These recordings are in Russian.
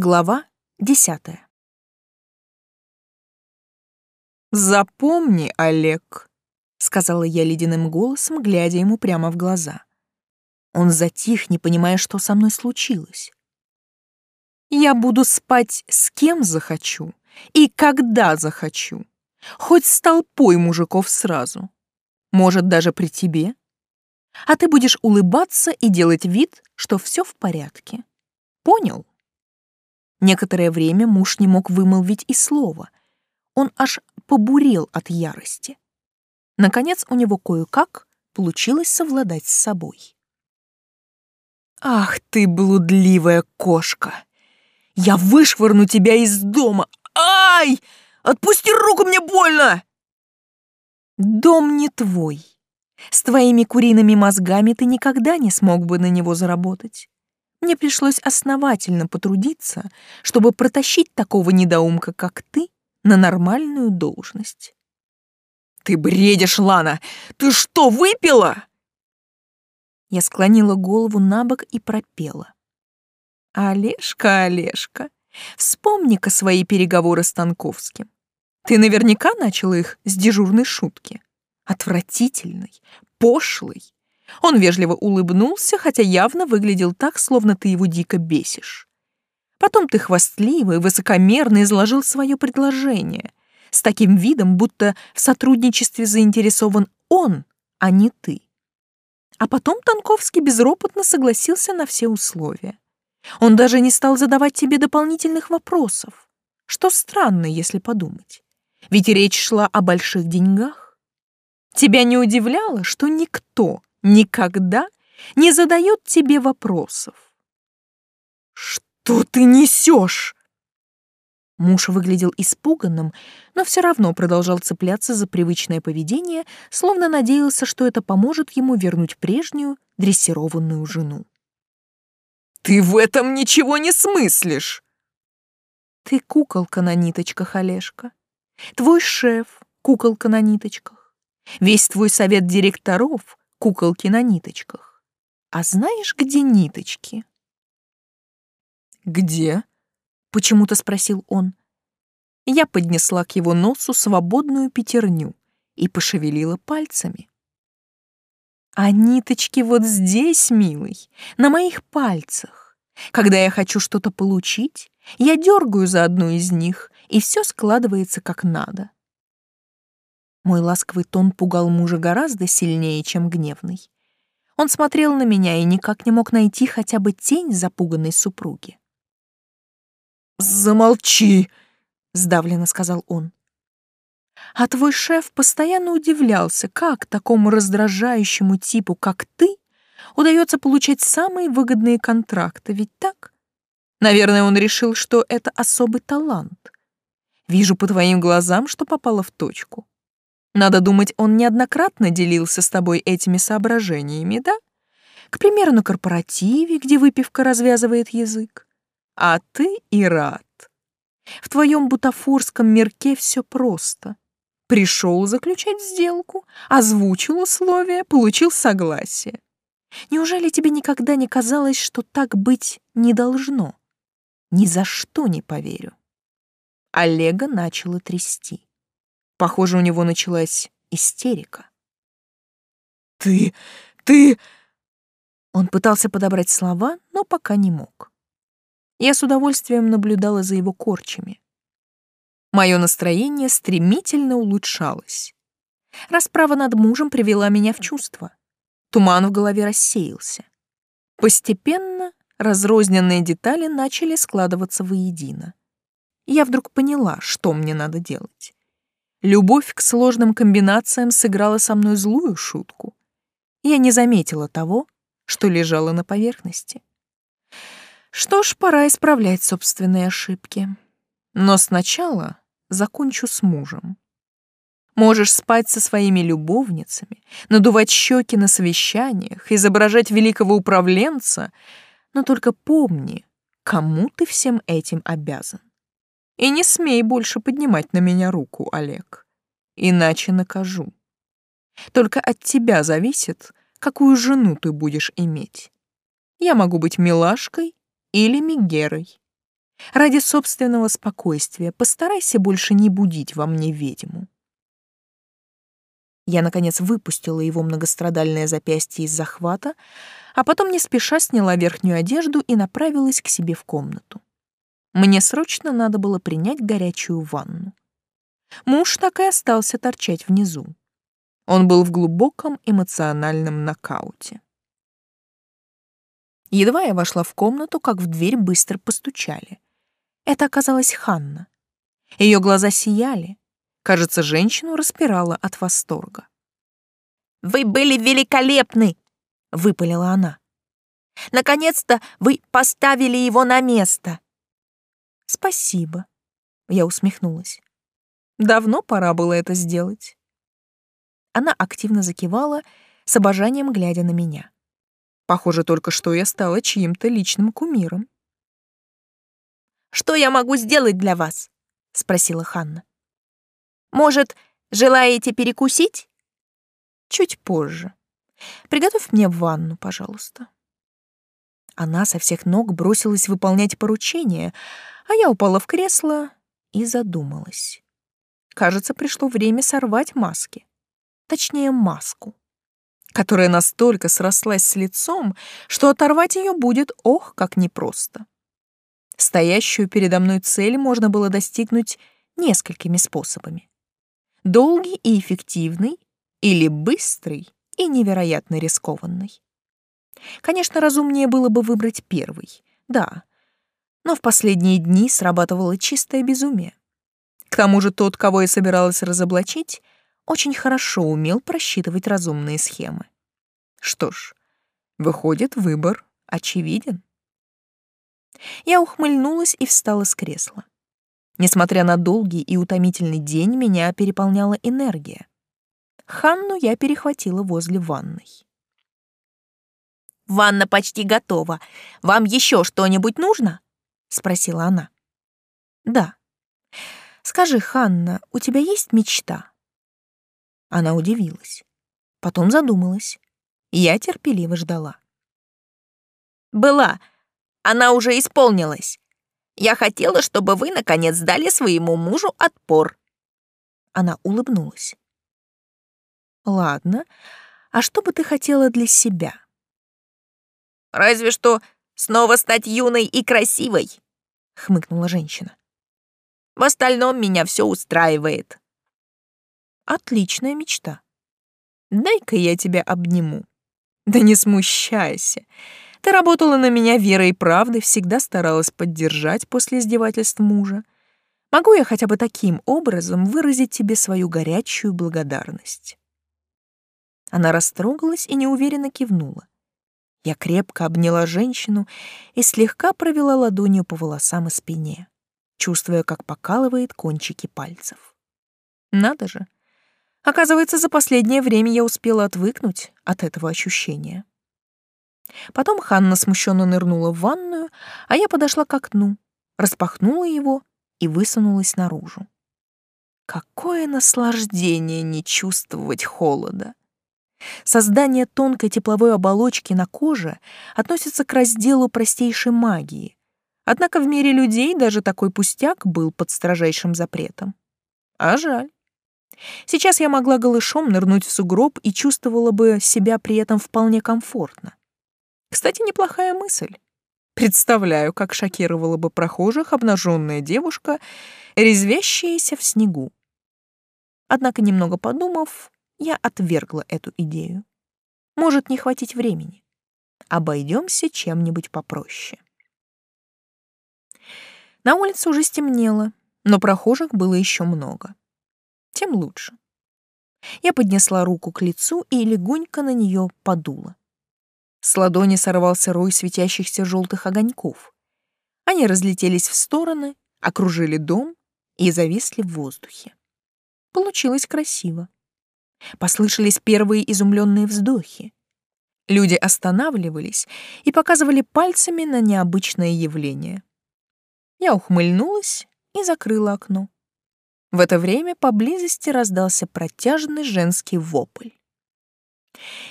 Глава десятая. «Запомни, Олег», — сказала я ледяным голосом, глядя ему прямо в глаза. Он затих, не понимая, что со мной случилось. «Я буду спать с кем захочу и когда захочу, хоть с толпой мужиков сразу, может, даже при тебе, а ты будешь улыбаться и делать вид, что все в порядке. Понял?» Некоторое время муж не мог вымолвить и слова. Он аж побурел от ярости. Наконец у него кое-как получилось совладать с собой. «Ах ты, блудливая кошка! Я вышвырну тебя из дома! Ай! Отпусти руку, мне больно!» «Дом не твой. С твоими куриными мозгами ты никогда не смог бы на него заработать. Мне пришлось основательно потрудиться, чтобы протащить такого недоумка, как ты, на нормальную должность. «Ты бредишь, Лана! Ты что, выпила?» Я склонила голову на бок и пропела. «Олежка, Олежка, вспомни-ка свои переговоры с Танковским. Ты наверняка начала их с дежурной шутки. Отвратительной, пошлой, он вежливо улыбнулся, хотя явно выглядел так, словно ты его дико бесишь. Потом ты хвастливо и высокомерно изложил свое предложение, с таким видом, будто в сотрудничестве заинтересован он, а не ты. А потом Танковский безропотно согласился на все условия. Он даже не стал задавать тебе дополнительных вопросов, что странно, если подумать. Ведь речь шла о больших деньгах. Тебя не удивляло, что никто никогда не задает тебе вопросов. «Что ты несешь?» Муж выглядел испуганным, но все равно продолжал цепляться за привычное поведение, словно надеялся, что это поможет ему вернуть прежнюю дрессированную жену. «Ты в этом ничего не смыслишь!» «Ты куколка на ниточках, Олежка. Твой шеф — куколка на ниточках. Весь твой совет директоров куколки на ниточках. А знаешь, где ниточки? Где? Почему-то спросил он. Я поднесла к его носу свободную пятерню и пошевелила пальцами. А ниточки вот здесь, милый, на моих пальцах. Когда я хочу что-то получить, я дергаю за одну из них, и все складывается как надо. Мой ласковый тон пугал мужа гораздо сильнее, чем гневный. Он смотрел на меня и никак не мог найти хотя бы тень запуганной супруги. «Замолчи!» — сдавленно сказал он. «А твой шеф постоянно удивлялся, как такому раздражающему типу, как ты, удается получать самые выгодные контракты, ведь так? Наверное, он решил, что это особый талант. Вижу по твоим глазам, что попало в точку. Надо думать, он неоднократно делился с тобой этими соображениями, да? К примеру, на корпоративе, где выпивка развязывает язык. А ты и рад. В твоем бутафорском мирке все просто. Пришел заключать сделку, озвучил условия, получил согласие. Неужели тебе никогда не казалось, что так быть не должно? Ни за что не поверю. Олега начала трясти. Похоже, у него началась истерика. «Ты... ты...» Он пытался подобрать слова, но пока не мог. Я с удовольствием наблюдала за его корчами. Мое настроение стремительно улучшалось. Расправа над мужем привела меня в чувство. Туман в голове рассеялся. Постепенно разрозненные детали начали складываться воедино. Я вдруг поняла, что мне надо делать. Любовь к сложным комбинациям сыграла со мной злую шутку. Я не заметила того, что лежало на поверхности. Что ж, пора исправлять собственные ошибки. Но сначала закончу с мужем. Можешь спать со своими любовницами, надувать щеки на совещаниях, изображать великого управленца, но только помни, кому ты всем этим обязан. И не смей больше поднимать на меня руку, Олег. Иначе накажу. Только от тебя зависит, какую жену ты будешь иметь. Я могу быть милашкой или мигерой. Ради собственного спокойствия постарайся больше не будить во мне ведьму. Я, наконец, выпустила его многострадальное запястье из захвата, а потом не спеша сняла верхнюю одежду и направилась к себе в комнату. Мне срочно надо было принять горячую ванну. Муж так и остался торчать внизу. Он был в глубоком эмоциональном нокауте. Едва я вошла в комнату, как в дверь быстро постучали. Это оказалась Ханна. Ее глаза сияли, Кажется, женщину распирала от восторга. «Вы были великолепны!» — выпалила она. «Наконец-то вы поставили его на место!» «Спасибо», — я усмехнулась. «Давно пора было это сделать». Она активно закивала, с обожанием глядя на меня. Похоже, только что я стала чьим-то личным кумиром. «Что я могу сделать для вас?» — спросила Ханна. Может, желаете перекусить? Чуть позже. Приготовь мне ванну, пожалуйста. Она со всех ног бросилась выполнять поручение, а я упала в кресло и задумалась. Кажется, пришло время сорвать маски. Точнее, маску, которая настолько срослась с лицом, что оторвать ее будет ох, как непросто. Стоящую передо мной цель можно было достигнуть несколькими способами долгий и эффективный или быстрый и невероятно рискованный. Конечно, разумнее было бы выбрать первый, да, но в последние дни срабатывало чистое безумие. К тому же тот, кого я собиралась разоблачить, очень хорошо умел просчитывать разумные схемы. Что ж, выходит, выбор очевиден. Я ухмыльнулась и встала с кресла. Несмотря на долгий и утомительный день, меня переполняла энергия. Ханну я перехватила возле ванной. «Ванна почти готова. Вам еще что-нибудь нужно?» — спросила она. «Да. Скажи, Ханна, у тебя есть мечта?» Она удивилась. Потом задумалась. Я терпеливо ждала. «Была. Она уже исполнилась. Я хотела, чтобы вы, наконец, дали своему мужу отпор». Она улыбнулась. «Ладно. А что бы ты хотела для себя?» «Разве что снова стать юной и красивой», — хмыкнула женщина. «В остальном меня все устраивает». «Отличная мечта. Дай-ка я тебя обниму. Да не смущайся. Ты работала на меня верой и правдой, всегда старалась поддержать после издевательств мужа. Могу я хотя бы таким образом выразить тебе свою горячую благодарность?» Она растрогалась и неуверенно кивнула. Я крепко обняла женщину и слегка провела ладонью по волосам и спине, чувствуя, как покалывает кончики пальцев. Надо же! Оказывается, за последнее время я успела отвыкнуть от этого ощущения. Потом Ханна смущенно нырнула в ванную, а я подошла к окну, распахнула его и высунулась наружу. Какое наслаждение не чувствовать холода! Создание тонкой тепловой оболочки на коже относится к разделу простейшей магии. Однако в мире людей даже такой пустяк был под строжайшим запретом. А жаль. Сейчас я могла голышом нырнуть в сугроб и чувствовала бы себя при этом вполне комфортно. Кстати, неплохая мысль. Представляю, как шокировала бы прохожих обнаженная девушка, резвящаяся в снегу. Однако, немного подумав, я отвергла эту идею. Может не хватить времени. Обойдемся чем-нибудь попроще. На улице уже стемнело, но прохожих было еще много. Тем лучше. Я поднесла руку к лицу и легонько на нее подула. С ладони сорвался рой светящихся желтых огоньков. Они разлетелись в стороны, окружили дом и зависли в воздухе. Получилось красиво. Послышались первые изумленные вздохи. Люди останавливались и показывали пальцами на необычное явление. Я ухмыльнулась и закрыла окно. В это время поблизости раздался протяжный женский вопль.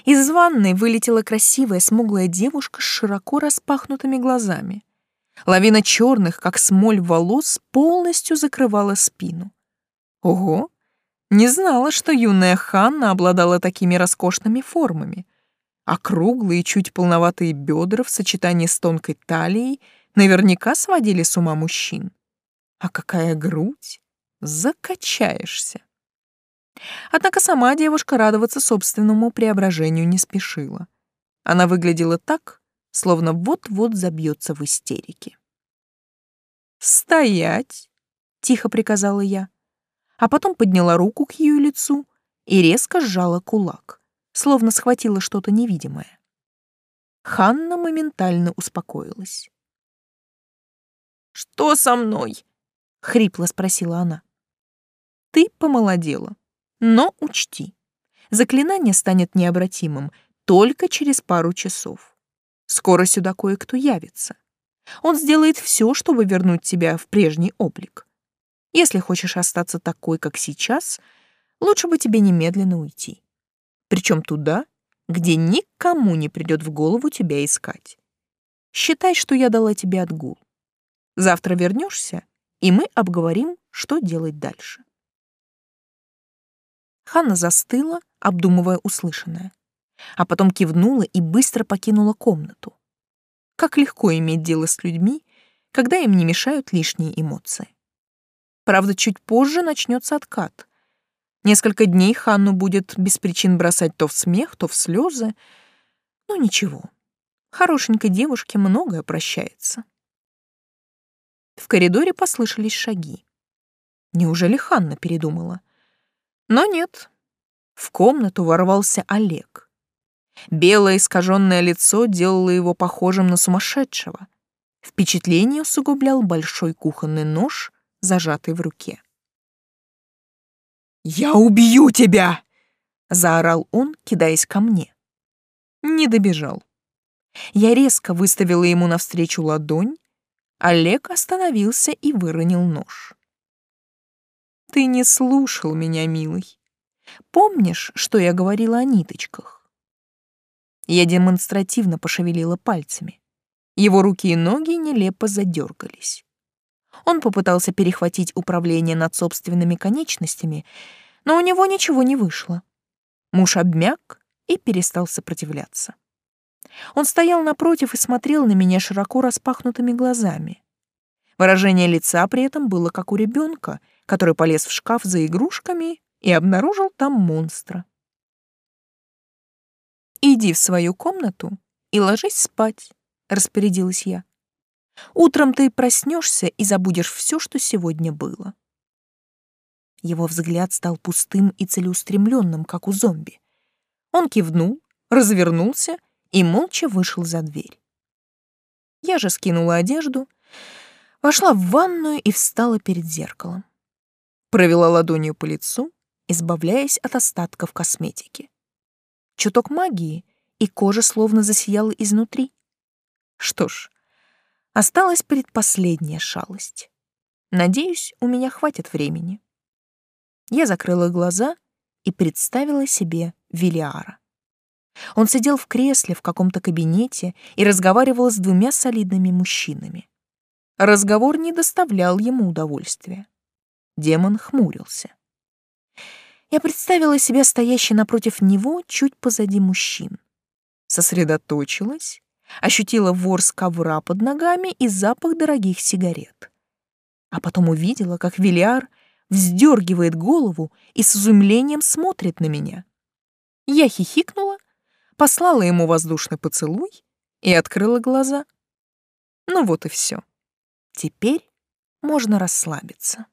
Из ванной вылетела красивая смуглая девушка с широко распахнутыми глазами. Лавина черных, как смоль волос, полностью закрывала спину. Ого! Не знала, что юная Ханна обладала такими роскошными формами. Округлые, чуть полноватые бедра в сочетании с тонкой талией наверняка сводили с ума мужчин. А какая грудь! Закачаешься. Однако сама девушка радоваться собственному преображению не спешила. Она выглядела так, словно вот-вот забьется в истерике. «Стоять!» — тихо приказала я, а потом подняла руку к ее лицу и резко сжала кулак, словно схватила что-то невидимое. Ханна моментально успокоилась. «Что со мной?» — хрипло спросила она. «Ты помолодела, но учти, заклинание станет необратимым только через пару часов. Скоро сюда кое-кто явится. Он сделает все, чтобы вернуть тебя в прежний облик. Если хочешь остаться такой, как сейчас, лучше бы тебе немедленно уйти. Причем туда, где никому не придет в голову тебя искать. Считай, что я дала тебе отгул. Завтра вернешься, и мы обговорим, что делать дальше. Ханна застыла, обдумывая услышанное а потом кивнула и быстро покинула комнату. Как легко иметь дело с людьми, когда им не мешают лишние эмоции. Правда, чуть позже начнется откат. Несколько дней Ханну будет без причин бросать то в смех, то в слезы. Но ничего, хорошенькой девушке многое прощается. В коридоре послышались шаги. Неужели Ханна передумала? Но нет. В комнату ворвался Олег. Белое искаженное лицо делало его похожим на сумасшедшего. Впечатление усугублял большой кухонный нож, зажатый в руке. «Я убью тебя!» — заорал он, кидаясь ко мне. Не добежал. Я резко выставила ему навстречу ладонь. Олег остановился и выронил нож. «Ты не слушал меня, милый. Помнишь, что я говорила о ниточках? Я демонстративно пошевелила пальцами. Его руки и ноги нелепо задергались. Он попытался перехватить управление над собственными конечностями, но у него ничего не вышло. Муж обмяк и перестал сопротивляться. Он стоял напротив и смотрел на меня широко распахнутыми глазами. Выражение лица при этом было как у ребенка, который полез в шкаф за игрушками и обнаружил там монстра. «Иди в свою комнату и ложись спать», — распорядилась я. «Утром ты проснешься и забудешь все, что сегодня было». Его взгляд стал пустым и целеустремленным, как у зомби. Он кивнул, развернулся и молча вышел за дверь. Я же скинула одежду, вошла в ванную и встала перед зеркалом. Провела ладонью по лицу, избавляясь от остатков косметики чуток магии, и кожа словно засияла изнутри. Что ж, осталась предпоследняя шалость. Надеюсь, у меня хватит времени. Я закрыла глаза и представила себе Вилиара. Он сидел в кресле в каком-то кабинете и разговаривал с двумя солидными мужчинами. Разговор не доставлял ему удовольствия. Демон хмурился. Я представила себя стоящей напротив него чуть позади мужчин. Сосредоточилась, ощутила ворс ковра под ногами и запах дорогих сигарет. А потом увидела, как Вильяр вздергивает голову и с изумлением смотрит на меня. Я хихикнула, послала ему воздушный поцелуй и открыла глаза. Ну вот и все. Теперь можно расслабиться.